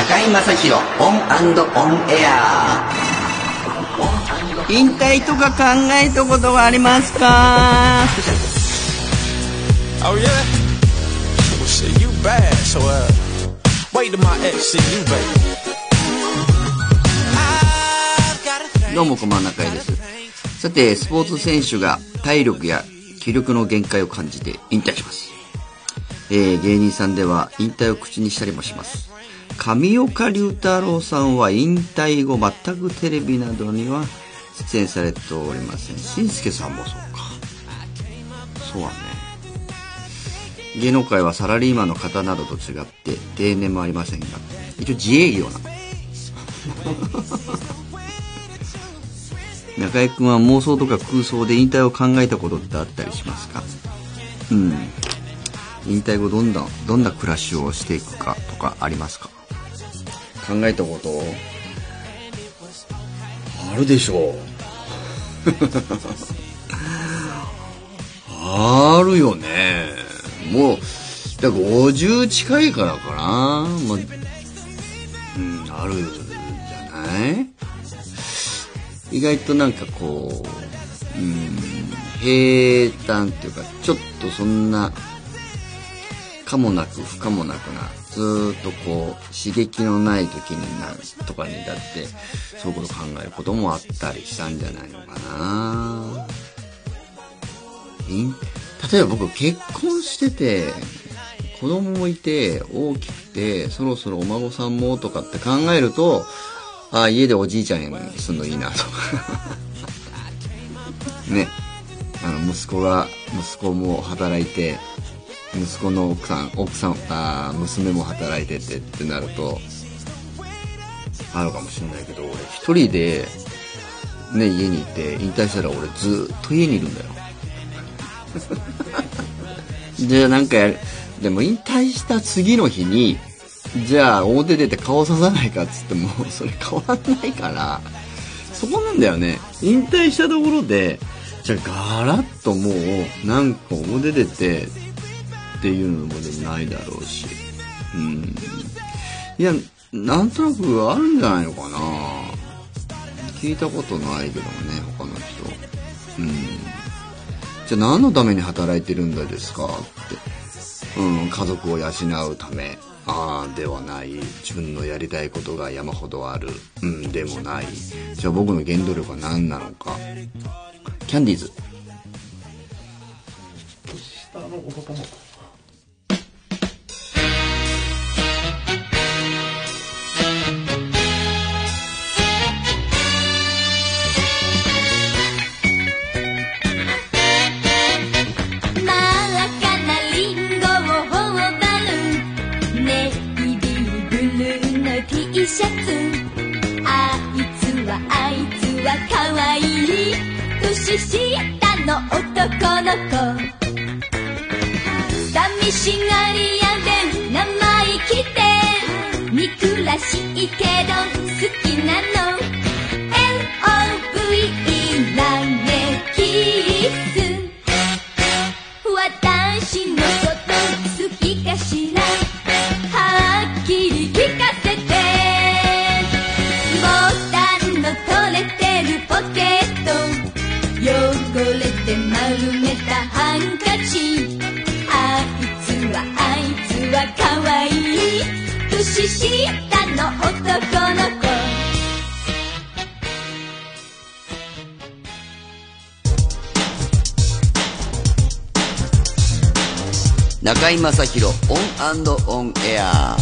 中井正広オンオンエア引退とか考えたことがありますか？Oh yeah? Well shit, you bad, so uh wait till my ex see you baby. I've got a thing. どうもこんばんは中井ですさてスポーツ選手が体力や気力の限界を感じて引退します、えー芸人さんでは引退を口にしたりもします上岡龍太郎さんは引退後全くテレビなどには出演されておりません。しんすけさんもそうか。そうはね。芸能界はサラリーマンの方などと違って定年もありませんが一応自営業なの。中居君は妄想とか空想で引退を考えたことってあったりしますか？うん。引退後どんなどんな暮らしをしていくかとかありますか？考えたこと？あるでしょう。あるよね。もうだから50近いからかな。まあうんあるじゃない？意外となんかこう、うん、平坦っていうか、ちょっとそんな、かもなく不可もなくな、ずっとこう、刺激のない時になるとかにだって、そういうこと考えることもあったりしたんじゃないのかない例えば僕結婚してて、子供もいて、大きくて、そろそろお孫さんもとかって考えると、ああ、家でおじいちゃんにすんのいいなとか。ね。あの、息子が、息子も働いて、息子の奥さん、奥さん、あー娘も働いててってなると、あるかもしれないけど、俺一人で、ね、家にいて、引退したら俺ずっと家にいるんだよ。じゃあなんかやる、でも引退した次の日に、じゃあ表出て顔ささないかっつっても、それ変わんないから、そこなんだよね。引退したところで、じゃあガラッともう、なんか表出てっていうのもでもないだろうし。うん。いや、なんとなくあるんじゃないのかな聞いたことないけどもね、他の人。うん。じゃあ何のために働いてるんだですか？って。うん、家族を養うため。ああ、ではない。自分のやりたいことが山ほどある。うん、でもない。じゃあ僕の原動力は何なのか？キャンディーズ。真っ T シャツあいつはあいつはかわい。年下の男の子。寂しがり屋で生意気で憎らしいけど好中居正広オンオンエア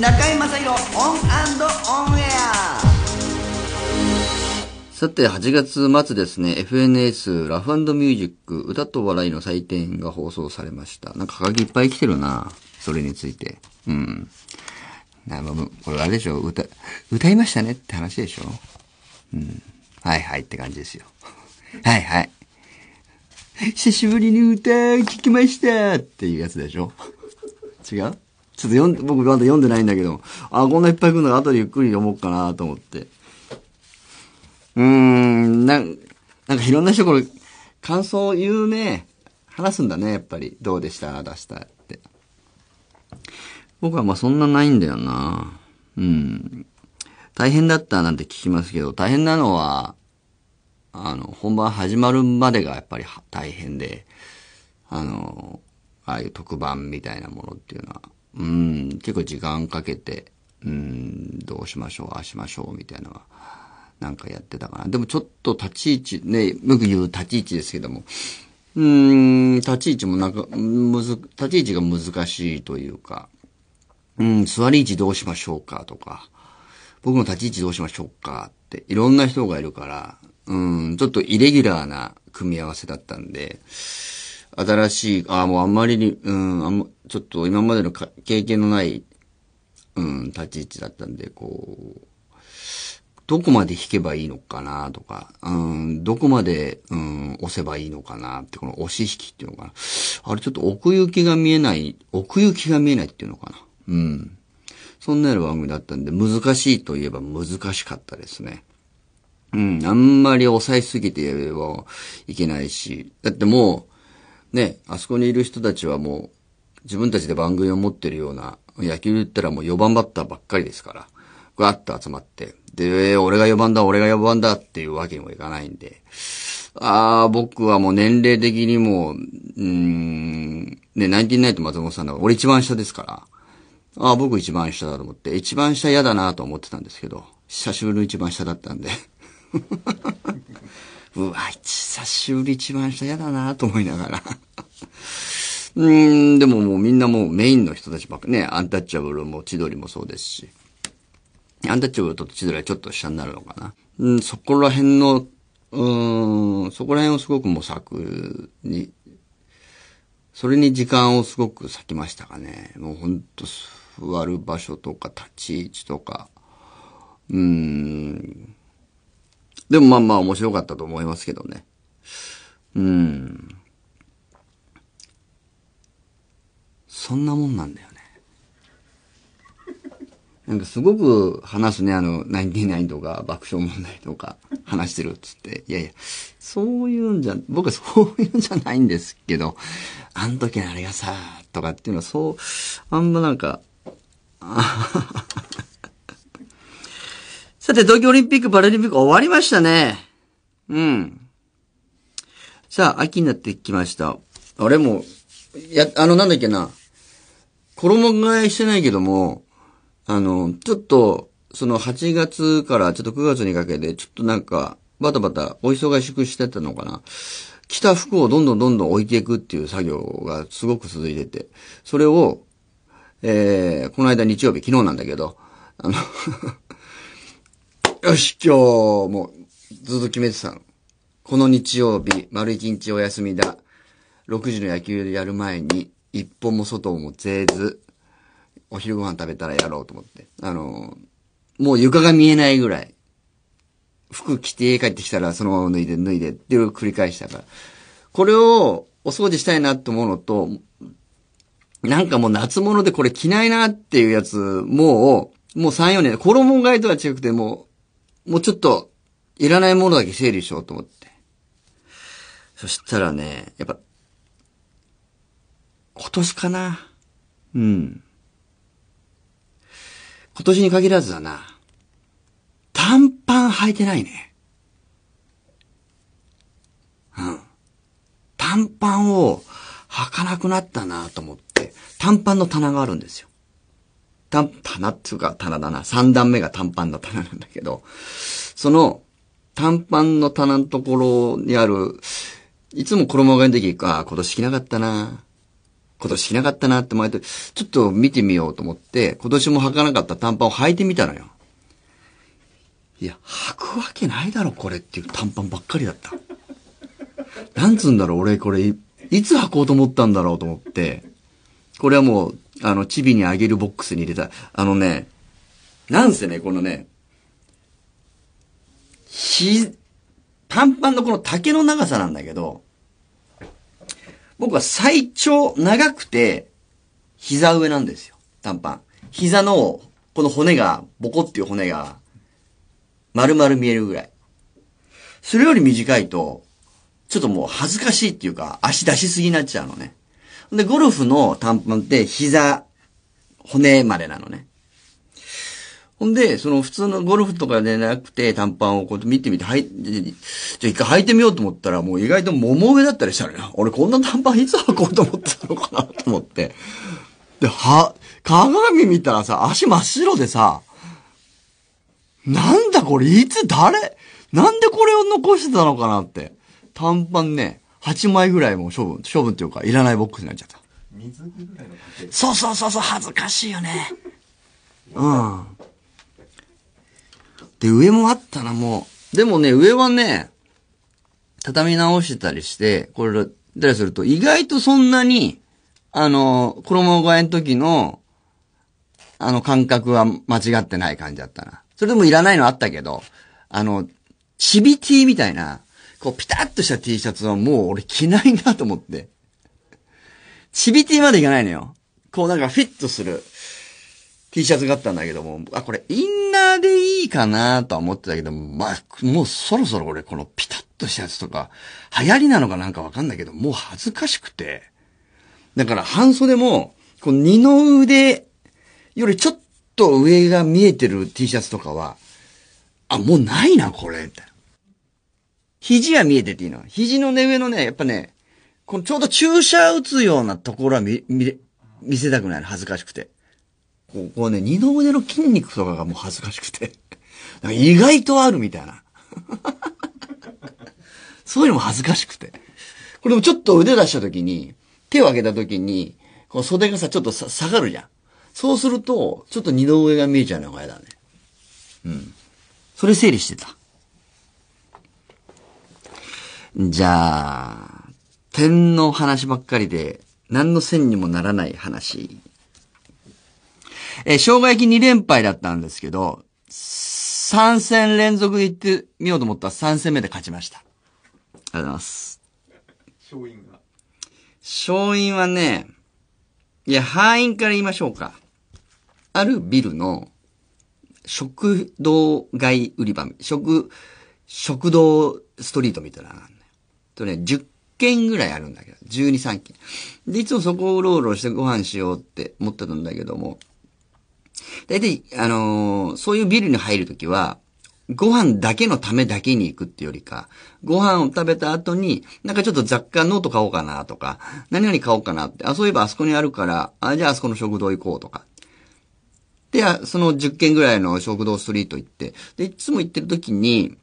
中居正広オンオンエアさて、8月末ですね、FNS ラフミュージック歌と笑いの祭典が放送されました。なんかはがきいっぱい来てるな。それについて。うん。なこれあれでしょ歌、歌いましたねって話でしょうん。はいはいって感じですよ。はいはい。久しぶりに歌聞きましたっていうやつでしょ？違う？ちょっと読んで、僕まだ読んでないんだけど、あ、こんないっぱい来るのが後でゆっくり読もうかなと思って。うーん、なん、なんかいろんな人これ、感想を言うね。話すんだね、やっぱり。どうでした？出したって。僕はまあそんなないんだよな。うん。大変だったなんて聞きますけど、大変なのは、あの、本番始まるまでがやっぱり大変で、あの、ああいう特番みたいなものっていうのは、うん、結構時間かけて、うん、どうしましょう、ああしましょう、みたいなのは、なんかやってたかな。でもちょっと立ち位置、ね、よく言う立ち位置ですけども、うん、立ち位置もなんか、むず、立ち位置が難しいというか、うん、座り位置どうしましょうかとか、僕の立ち位置どうしましょうかって、いろんな人がいるから、うん、ちょっとイレギュラーな組み合わせだったんで、新しい、あもうあんまりに、うん、あんま、ちょっと今までの経験のない、うん、立ち位置だったんで、こう、どこまで弾けばいいのかなとか、うん、どこまで、うん、押せばいいのかなって、この押し引きっていうのかな。あれちょっと奥行きが見えない、奥行きが見えないっていうのかな。うん。そんなような番組だったんで、難しいといえば難しかったですね。うん、あんまり抑えすぎてはいけないし、だってもう、ね、あそこにいる人たちはもう、自分たちで番組を持ってるような、野球言ったらもう4番バッターばっかりですから、ガーッと集まって、で、俺が4番だ、俺が4番だっていうわけにもいかないんで、ああ、僕はもう年齢的にも、うーん、ね、ナインティナインと松本さんだから、俺一番下ですから、ああ、僕一番下だと思って、一番下嫌だなと思ってたんですけど、久しぶりの一番下だったんで。うわ、久しぶり一番下嫌だなと思いながら。うん、でももうみんなもうメインの人たちばっかね、アンタッチャブルも千鳥もそうですし。アンタッチャブルと千鳥はちょっと下になるのかな。うん、そこら辺の、うん、そこら辺をすごく模索に、それに時間をすごく割きましたかね。もうほんと座る場所とか立ち位置とか。うん。でもまあまあ面白かったと思いますけどね。うん。そんなもんなんだよね。なんかすごく話すね、あの、ナインティナインとか爆笑問題とか話してるっつって。いやいや、そういうんじゃ、僕はそういうんじゃないんですけど、あん時のあれがさ、とかっていうのはそう、あんまなんか、さて、東京オリンピック・パラリンピック終わりましたね。うん。さあ、秋になってきました。あれも、や、あの、なんだっけな。衣替えしてないけども、あの、ちょっと、その8月からちょっと9月にかけて、ちょっとなんか、バタバタお忙しくしてたのかな。着た服をどんどんどんどん置いていくっていう作業がすごく続いてて、それを、えー、この間日曜日、昨日なんだけど、あの、よし、今日もずっと決めてたの。この日曜日、丸一日お休みだ。6時の野球でやる前に、一本も外もぜず、お昼ご飯食べたらやろうと思って。あの、もう床が見えないぐらい。服着て家帰ってきたらそのまま脱いで脱いでっていう繰り返したから。これをお掃除したいなと思うのと、なんかもう夏物でこれ着ないなっていうやつ、もう、もう3、4年、衣替えとは違くてもう、もうちょっと、いらないものだけ整理しようと思って。そしたらね、やっぱ、今年かな。うん。今年に限らずだな。短パン履いてないね。うん。短パンを履かなくなったなと思って、短パンの棚があるんですよ。短、棚っていうか棚だな。三段目が短パンの棚なんだけど、その短パンの棚のところにある、いつも衣替えの時、ああ、今年着なかったな。今年着なかったなって前と、ちょっと見てみようと思って、今年も履かなかった短パンを履いてみたのよ。いや、履くわけないだろ、これっていう短パンばっかりだった。なんつうんだろう、俺これい、つ履こうと思ったんだろうと思って、これはもう、あの、チビにあげるボックスに入れた。あのね、なんせね、このね、ひ、短パンのこの丈の長さなんだけど、僕は最長長くて、膝上なんですよ。短パン。膝の、この骨が、ボコっていう骨が、丸々見えるぐらい。それより短いと、ちょっともう恥ずかしいっていうか、足出しすぎになっちゃうのね。で、ゴルフの短パンって膝、骨までなのね。ほんで、その普通のゴルフとかでなくて短パンをこうやって見てみて、はい、じゃあ一回履いてみようと思ったら、もう意外と桃上だったりしたのよ。俺こんな短パンいつ履こうと思ってたのかなと思って。で、は、鏡見たらさ、足真っ白でさ、なんだこれ、いつ誰なんでこれを残してたのかなって。短パンね、8枚ぐらいもう処分、処分っていうか、いらないボックスになっちゃった。水着ぐらいのそうそうそうそう、恥ずかしいよね。うん。で、上もあったな、もう。でもね、上はね、畳み直してたりして、これ、たりすると、意外とそんなに、あの、衣替えの時の、あの感覚は間違ってない感じだったな。それでもいらないのあったけど、あの、チビ T みたいな、こうピタッとした T シャツはもう俺着ないなと思って。チビ T までいかないのよ。こうなんかフィットする T シャツがあったんだけども、あ、これインナーでいいかなとは思ってたけども、まあ、もうそろそろ俺このピタッとしたやつとか、流行りなのかなんかわかんないけど、もう恥ずかしくて。だから半袖も、この二の腕よりちょっと上が見えてる T シャツとかは、あ、もうないな、これ、みたいな。肘は見えてていいの。肘のね、上のね、やっぱね、このちょうど注射打つようなところは見、見、見せたくないの、恥ずかしくて。ここうね、二の腕の筋肉とかがもう恥ずかしくて。なんか意外とあるみたいな。そういうのも恥ずかしくて。これもちょっと腕出した時に、手を上げた時に、この袖がさ、ちょっとさ下がるじゃん。そうすると、ちょっと二の上が見えちゃうのが嫌だね。うん。それ整理してた。じゃあ、点の話ばっかりで、何の線にもならない話。えー、生姜焼き2連敗だったんですけど、3戦連続で行ってみようと思ったら3戦目で勝ちました。ありがとうございます。勝因が。勝因はね、いや、敗因から言いましょうか。あるビルの食堂街売り場、食、食堂ストリートみたいな。とね、10軒ぐらいあるんだけど、12、3軒。で、いつもそこをうろうろしてご飯しようって思ってたんだけども、大体、あのーそういうビルに入るときは、ご飯だけのためだけに行くってよりか、ご飯を食べた後に、なんかちょっと雑貨ノート買おうかなとか、何々買おうかなって、あ、そういえばあそこにあるから、あ、じゃああそこの食堂行こうとか。で、その10軒ぐらいの食堂ストリート行って、で、いつも行ってる時に、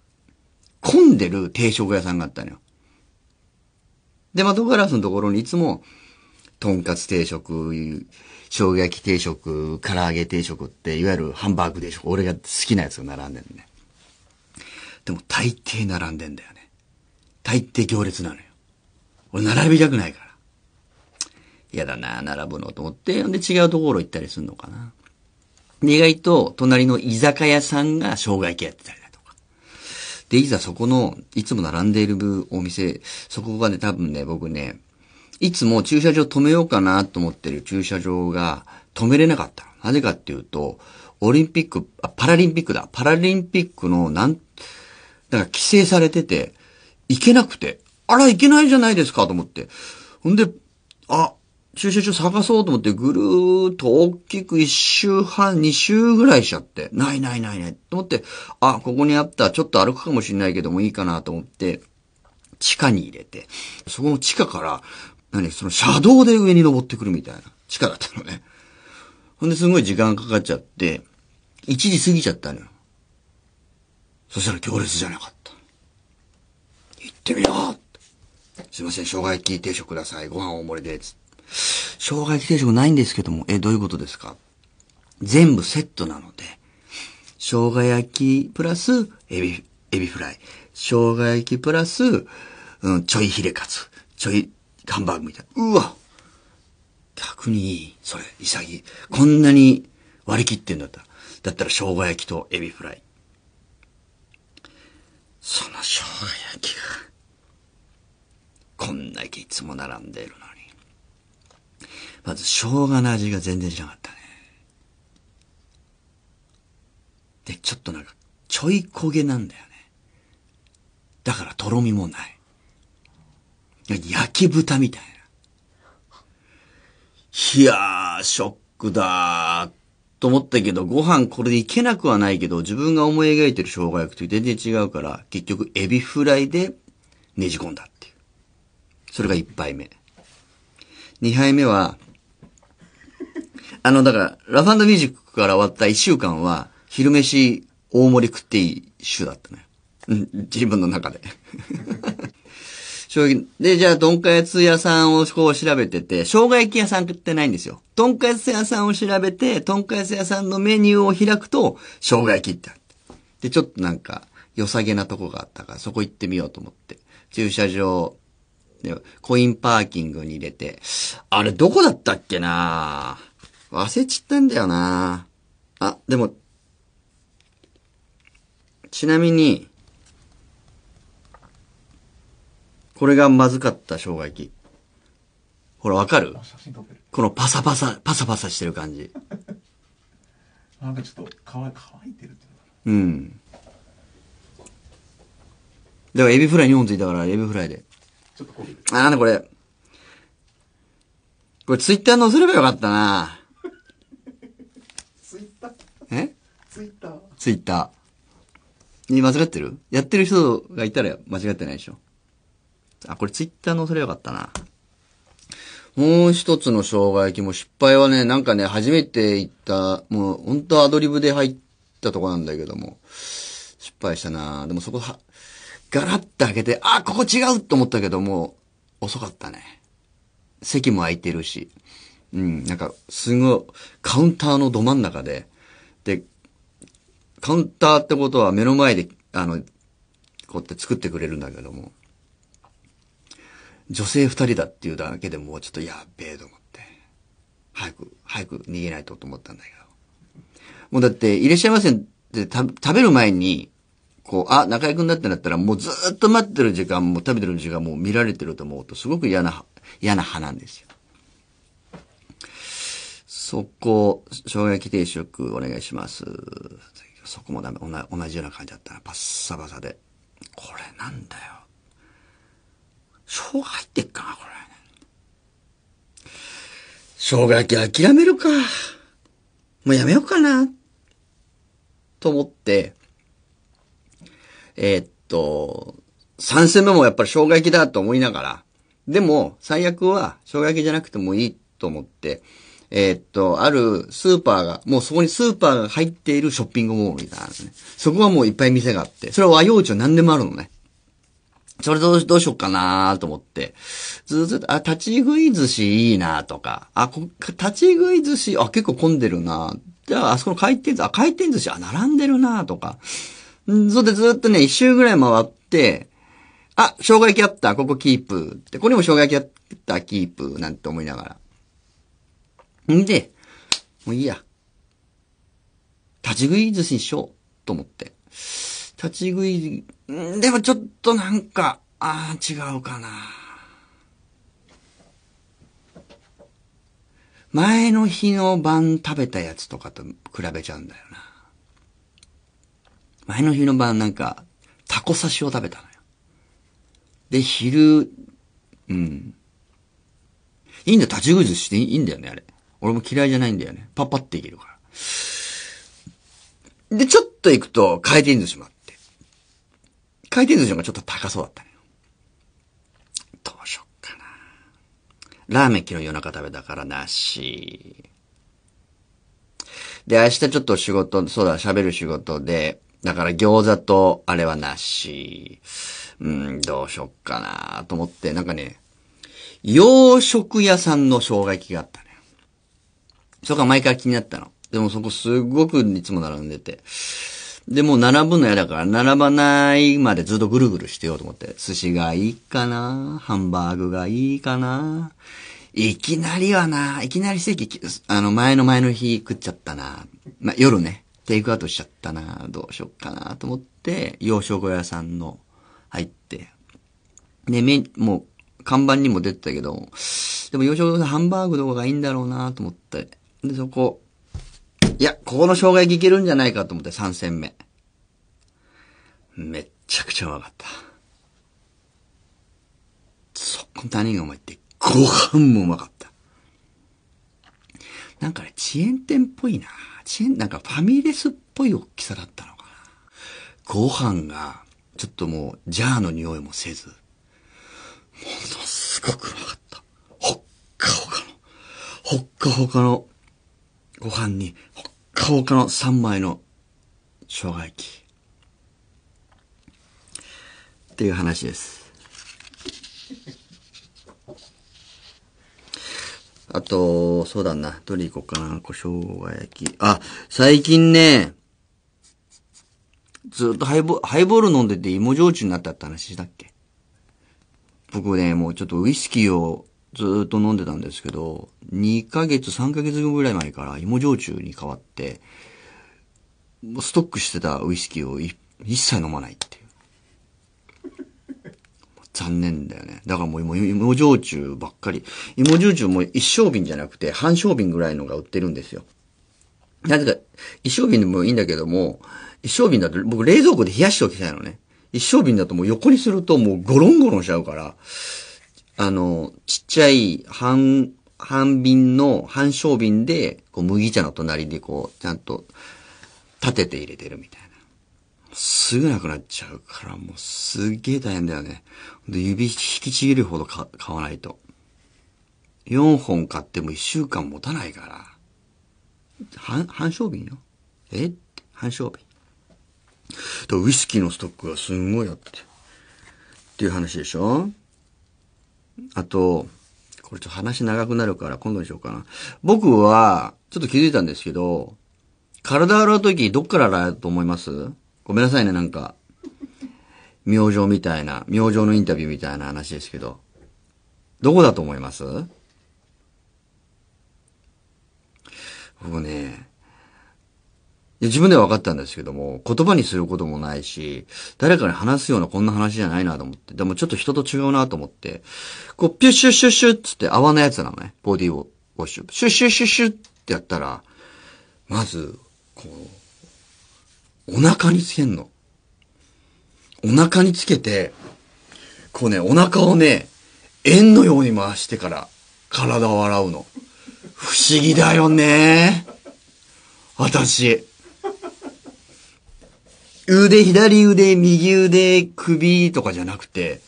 混んでる定食屋さんがあったのよ。で、窓ガラスのところにいつも、とんかつ定食、生姜焼き定食、唐揚げ定食って、いわゆるハンバーグ定食、俺が好きなやつが並んでるね。でも大抵並んでんだよね。大抵行列なのよ。俺並びたくないから。嫌だな、並ぶのと思って、んで違うところ行ったりするのかな。で意外と、隣の居酒屋さんが生姜焼きやってたり。で、いざそこの、いつも並んでいるお店、そこがね、多分ね、僕ね、いつも駐車場止めようかなと思ってる駐車場が止めれなかった。なぜかっていうと、オリンピック、あ、パラリンピックだ。パラリンピックの、なん、なんか規制されてて、行けなくて、あら、行けないじゃないですかと思って。ほんで、あ、駐車場探そうと思ってぐるーっと大きく一周半、二周ぐらいしちゃって、ないないないないと思って、あ、ここにあった、ちょっと歩くかもしれないけどもいいかなと思って、地下に入れて、そこの地下から、何、その車道で上に登ってくるみたいな地下だったのね。ほんですごい時間かかっちゃって、1時過ぎちゃったのよ。そしたら行列じゃなかった。行ってみようすいません、生姜焼き定食ください。ご飯大盛りで。つ生姜生姜焼き定食ないんですけども、え、どういうことですか？全部セットなので、生姜焼きプラスエビ、エビフライ。生姜焼きプラス、うん、ちょいヒレカツ。ちょいハンバーグみたいな。うわ逆にいい。それ、潔。こんなに割り切ってんだったら。だったら生姜焼きとエビフライ。その生姜焼きが、こんだけいつも並んでるのに。まず生姜の味が全然しなかったね。で、ちょっとなんか、ちょい焦げなんだよね。だからとろみもない。焼き豚みたいな。いやー、ショックだー、と思ったけど、ご飯これでいけなくはないけど、自分が思い描いてる生姜焼きと全然違うから、結局エビフライでねじ込んだっていう。それが一杯目。二杯目は、あの、だから、ラファンドミュージックから終わった一週間は、昼飯大盛り食っていい週だったのよ。うん、自分の中で。正直。で、じゃあ、とんかつ屋さんをこう調べてて、生姜焼き屋さん食ってないんですよ。とんかつ屋さんを調べて、とんかつ屋さんのメニューを開くと、生姜焼きってあって。で、ちょっとなんか、良さげなとこがあったから、そこ行ってみようと思って。駐車場、コインパーキングに入れて、あれどこだったっけなぁ忘れちったんだよなあ、でも、ちなみに、これがまずかった生姜焼き。ほら、わかる？このパサパサ、パサパサしてる感じ。なんかちょっと乾いてるっていうん。だからエビフライ2本ついたから、エビフライで。なちょっと焦げてるあ、なんだこれ。これツイッター載せればよかったなツイッターえ？ツイッターツイッター。に間違ってる？やってる人がいたら間違ってないでしょ。あ、これツイッター載せればよかったな。もう一つの生姜焼きも失敗はね、なんかね、初めて行った、もう本当アドリブで入ったとこなんだけども、失敗したなでもそこは、ガラッと開けて、あ、ここ違うと思ったけども、遅かったね。席も空いてるし。うん、なんか、すごい、カウンターのど真ん中で、で、カウンターってことは目の前で、あの、こうやって作ってくれるんだけども、女性二人だっていうだけでもうちょっとやっべえと思って、早く、早く逃げないとと思ったんだけど。もうだって、いらっしゃいませって食べる前に、こう、あ、中居くんだってなったら、もうずっと待ってる時間も食べてる時間も見られてると思うと、すごく嫌な、嫌な派なんですよ。そこ、生姜焼き定食お願いします。そこもダメ。同じような感じだったな。パッサパサで。これなんだよ。生姜入ってっかな、これ。生姜焼き諦めるか。もうやめようかな。と思って、えーっと、3戦目もやっぱり生姜焼きだと思いながら、でも、最悪は生姜焼きじゃなくてもいいと思って、えーっと、あるスーパーが、もうそこにスーパーが入っているショッピングモールみたいなね。そこはもういっぱい店があって、それは和洋中何でもあるのね。それどうどうしようかなと思って。ずっと、あ、立ち食い寿司いいなとか、あ、こ立ち食い寿司、あ、結構混んでるなじゃあ、あそこの回転寿司、あ、回転寿司、あ、並んでるなとか。んそれでずっとね、一周ぐらい回って、あ、生姜焼きあった、ここキープ。って、ここにも生姜焼きあった、キープ、なんて思いながら。んで、もういいや。立ち食い寿司にしよう、と思って。立ち食い、でもちょっとなんか、ああ、違うかな。前の日の晩食べたやつとかと比べちゃうんだよな。前の日の晩なんか、タコ刺しを食べたのよ。で、昼、うん。いいんだよ、立ち食い寿司でいいんだよね、あれ。俺も嫌いじゃないんだよね。パッパっていけるから。で、ちょっと行くと回転寿司もあって。回転寿司の方がちょっと高そうだったのよ。どうしよっかな。ラーメン昨日夜中食べたからなし。で、明日ちょっと仕事、そうだ、喋る仕事で、だから餃子とあれはなし。うん、どうしよっかなと思って、なんかね、洋食屋さんの生姜焼きがあった。そこが毎回気になったの。でもそこすごくいつも並んでて。で、もう並ぶの嫌だから、並ばないまでずっとぐるぐるしてようと思って。寿司がいいかな？ハンバーグがいいかな？いきなりはな、いきなりステーキ、あの、前の前の日食っちゃったな。まあ、夜ね、テイクアウトしちゃったな。どうしよっかなと思って、洋食屋さんの入って。で、め、もう、看板にも出てたけど、でも洋食屋さんハンバーグどこがいいんだろうなと思って。で、そこ、いや、ここの生姜焼きいけるんじゃないかと思って3戦目。めっちゃくちゃうまかった。そこ何がうまいって、ご飯もうまかった。なんかね、遅延店っぽいな。遅延、なんかファミレスっぽい大きさだったのかな。ご飯が、ちょっともう、ジャーの匂いもせず、ものすごくうまかった。ほっかほかの、ほっかほかの、ご飯に、ほっかほかの3枚の生姜焼き。っていう話です。あと、そうだな。どれ行こうかな。こう生姜焼き。あ、最近ね、ずっとハイボハイボール飲んでて芋焼酎になったって話したっけ？僕ね、もうちょっとウイスキーをずっと飲んでたんですけど、2ヶ月、3ヶ月ぐらい前から芋焼酎に変わって、ストックしてたウイスキーを一切飲まないっていう。残念だよね。だからもう芋芋焼酎ばっかり。芋焼酎も一升瓶じゃなくて半升瓶ぐらいのが売ってるんですよ。なぜか、一升瓶でもいいんだけども、一升瓶だと僕冷蔵庫で冷やしておきたいのね。一升瓶だともう横にするともうゴロンゴロンしちゃうから、あの、ちっちゃい半、半瓶の、半升瓶で、こう麦茶の隣でこう、ちゃんと立てて入れてるみたいな。すぐなくなっちゃうから、もうすっげえ大変だよね。指引きちぎるほど買わないと。4本買っても1週間持たないから。半、半升瓶よ。え？半升瓶。だウイスキーのストックがすんごいあって。っていう話でしょ？あと、これちょっと話長くなるから今度にしようかな。僕は、ちょっと気づいたんですけど、体洗うときどっから洗うと思います？ごめんなさいね、なんか。明星みたいな、明星のインタビューみたいな話ですけど。どこだと思います？僕ね、自分では分かったんですけども、言葉にすることもないし、誰かに話すようなこんな話じゃないなと思って、でもちょっと人と違うなと思って、こう、ピュッシュッシュッシュッつって泡のやつなのね、ボディウォッシュ。シュッシュッシュッシュッってやったら、まず、こう、お腹につけんの。お腹につけて、こうね、お腹をね、円のように回してから体を洗うの。不思議だよね。私。腕、左腕、右腕、首とかじゃなくて、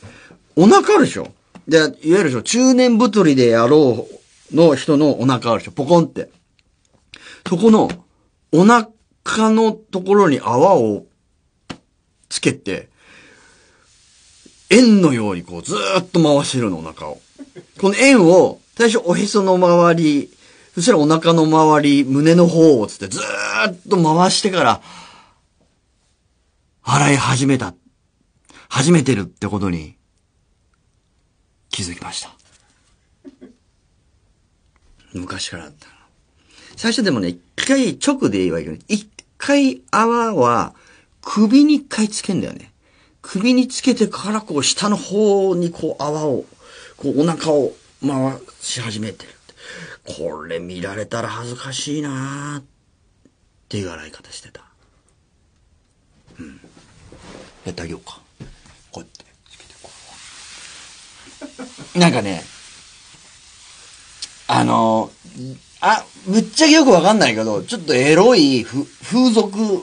お腹あるでしょ？で、いわゆるでしょ、中年太りでやろうの人のお腹あるでしょ？ポコンって。そこの、お腹のところに泡をつけて、円のようにこうずーっと回してるの、お腹を。この円を、最初おへその周り、そしたらお腹の周り、胸の方をつってずーっと回してから、洗い始めた。始めてるってことに気づきました。昔からだった。最初でもね、一回直で言えばいいけど、一回泡は首に一回つけんだよね。首につけてからこう下の方にこう泡を、こうお腹を回し始めてる。これ見られたら恥ずかしいなーっていう洗い方してた。うん。やってあげようか。こうやって。なんかね、あの、あ、ぶっちゃけよくわかんないけど、ちょっとエロいふ風俗っ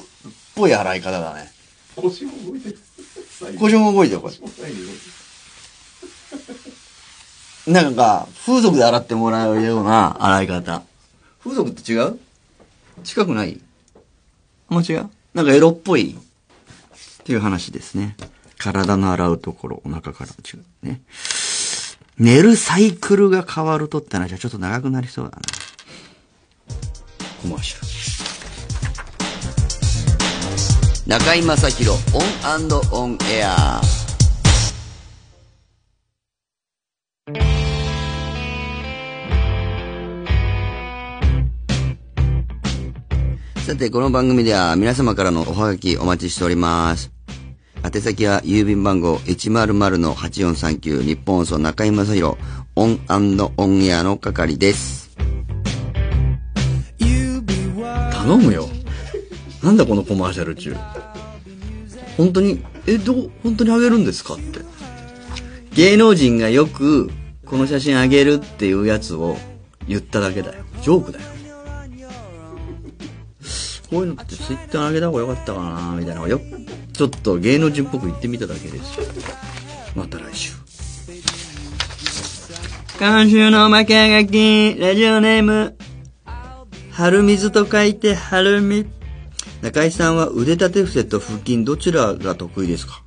ぽい洗い方だね。腰も動いてる。腰も動いてる、これ。なんか、風俗で洗ってもらうような洗い方。風俗って違う？近くない？あんま違う？なんかエロっぽいっていう話ですね。体の洗うところ、お腹から違うね。寝るサイクルが変わるとって話はちょっと長くなりそうだな。コマーシャル。中井正広オンオンエア。さて、この番組では皆様からのおはがきお待ちしております。宛先は郵便番号100-8439ニッポン放送中居正広オンオンエアの係です。頼むよ。なんだこのコマーシャル中。本当に、え、どう、本当にあげるんですかって。芸能人がよくこの写真あげるっていうやつを言っただけだよ。ジョークだよ。こういうのってツイッター上げた方がよかったかなみたいなのをよ、ちょっと芸能人っぽく言ってみただけですよ。また来週。今週の負けがき、ラジオネーム、春水と書いて春水。中井さんは腕立て伏せと腹筋どちらが得意ですか？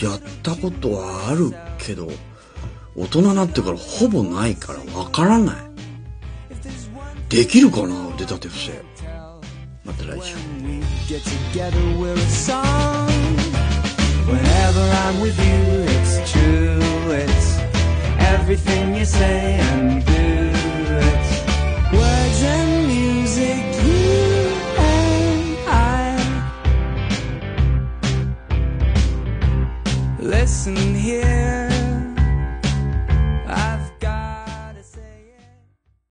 やったことはあるけど、大人になってからほぼないからわからない。できるかな腕立て伏せ。また来週。Whenever I'm with you, it's true. It's everything you say and do. It's words and music, you and I. Listen here.